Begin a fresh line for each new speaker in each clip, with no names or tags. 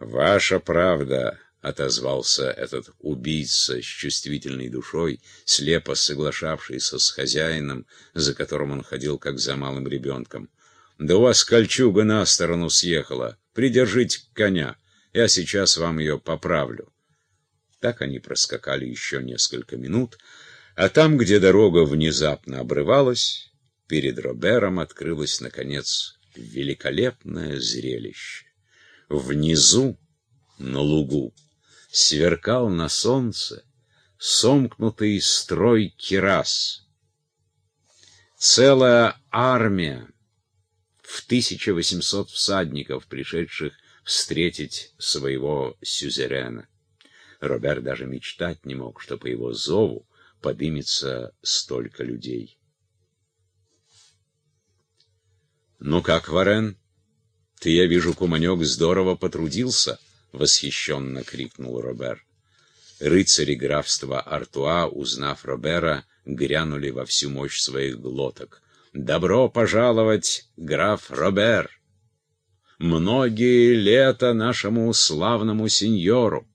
«Ваша правда», — отозвался этот убийца с чувствительной душой, слепо соглашавшийся с хозяином, за которым он ходил как за малым ребенком. «Да у вас кольчуга на сторону съехала. Придержите коня, я сейчас вам ее поправлю». Так они проскакали еще несколько минут, а там, где дорога внезапно обрывалась, перед Робером открылось, наконец, великолепное зрелище. Внизу, на лугу, сверкал на солнце сомкнутый строй кирас. Целая армия в 1800 всадников, пришедших встретить своего сюзерена. Роберт даже мечтать не мог, что по его зову подымется столько людей. «Ну как, Варен?» «Ты, я вижу, куманек, здорово потрудился!» — восхищенно крикнул Робер. Рыцари графства Артуа, узнав Робера, грянули во всю мощь своих глоток. «Добро пожаловать, граф Робер! Многие лета нашему славному сеньору!»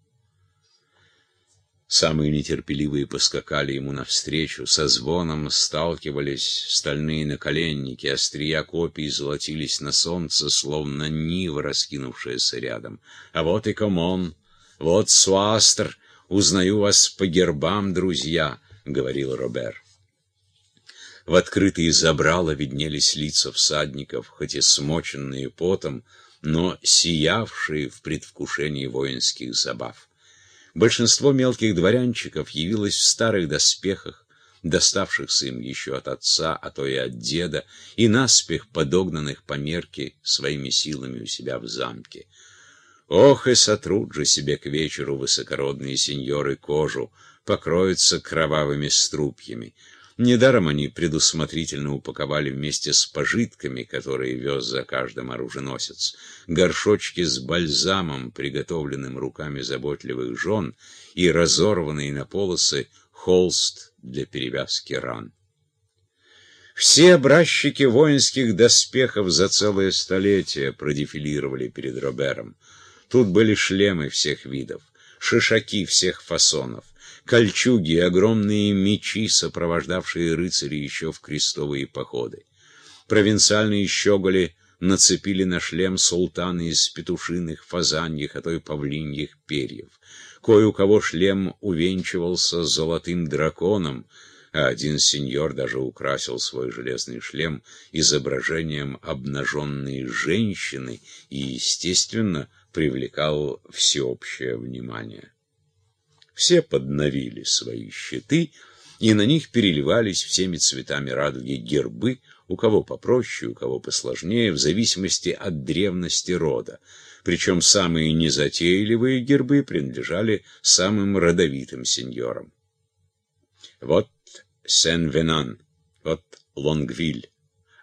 Самые нетерпеливые поскакали ему навстречу, со звоном сталкивались стальные наколенники, острия копий золотились на солнце, словно нива, раскинувшаяся рядом. А вот и Комон, вот Суастр, узнаю вас по гербам, друзья, — говорил Робер. В открытые забрала виднелись лица всадников, хоть и смоченные потом, но сиявшие в предвкушении воинских забав. Большинство мелких дворянчиков явилось в старых доспехах, доставшихся им еще от отца, а то и от деда, и наспех подогнанных по мерке своими силами у себя в замке. Ох, и сотрут же себе к вечеру высокородные сеньоры кожу, покроются кровавыми струпьями. Недаром они предусмотрительно упаковали вместе с пожитками, которые вез за каждым оруженосец, горшочки с бальзамом, приготовленным руками заботливых жен, и разорванные на полосы холст для перевязки ран. Все образчики воинских доспехов за целое столетие продефилировали перед Робером. Тут были шлемы всех видов, шишаки всех фасонов, кольчуги огромные мечи, сопровождавшие рыцарей еще в крестовые походы. Провинциальные щеголи нацепили на шлем султаны из петушиных, фазаньих, а то и павлиньих перьев. Кое у кого шлем увенчивался золотым драконом, а один сеньор даже украсил свой железный шлем изображением обнаженной женщины и, естественно, привлекал всеобщее внимание. Все подновили свои щиты, и на них переливались всеми цветами радуги гербы, у кого попроще, у кого посложнее, в зависимости от древности рода. Причем самые незатейливые гербы принадлежали самым родовитым сеньорам. Вот Сен-Венан, вот Лонгвиль,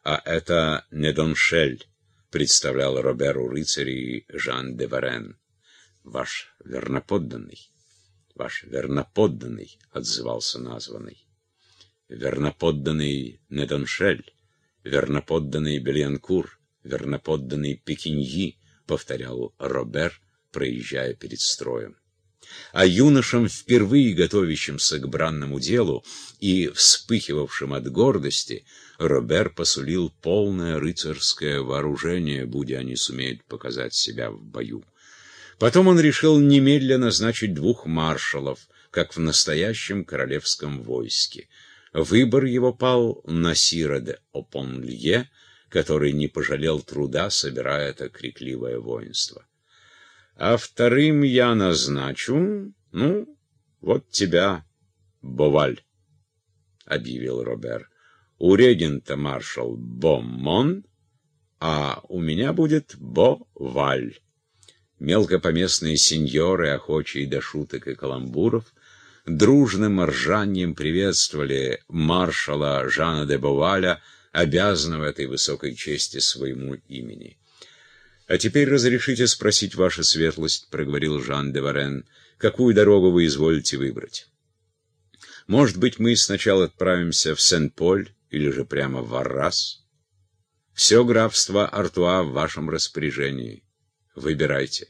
а это Недоншель, представлял Роберу рыцарей Жан де Варен, ваш верноподданный. Ваш верноподданный, — отзывался названный. Верноподданный Недоншель, верноподданный Бельянкур, верноподданный Пекиньи, — повторял Робер, проезжая перед строем. А юношам, впервые готовящимся к бранному делу и вспыхивавшим от гордости, Робер посулил полное рыцарское вооружение, будь они сумеют показать себя в бою. Потом он решил немедленно назначить двух маршалов, как в настоящем королевском войске. Выбор его пал на Сира де Опонлье, который не пожалел труда, собирая это крикливое воинство. А вторым я назначу, ну, вот тебя, Боваль, — объявил Робер. У регента маршал Боммон, а у меня будет Боваль мелкопоместные сеньоры, охочие до шуток и каламбуров, дружным ржанием приветствовали маршала Жана де Боваля, обязанного этой высокой чести своему имени. «А теперь разрешите спросить, ваша светлость», — проговорил Жан де Варен, — «какую дорогу вы изволите выбрать? Может быть, мы сначала отправимся в Сен-Поль или же прямо в Аррас? Все графство Артуа в вашем распоряжении». Выбирайте.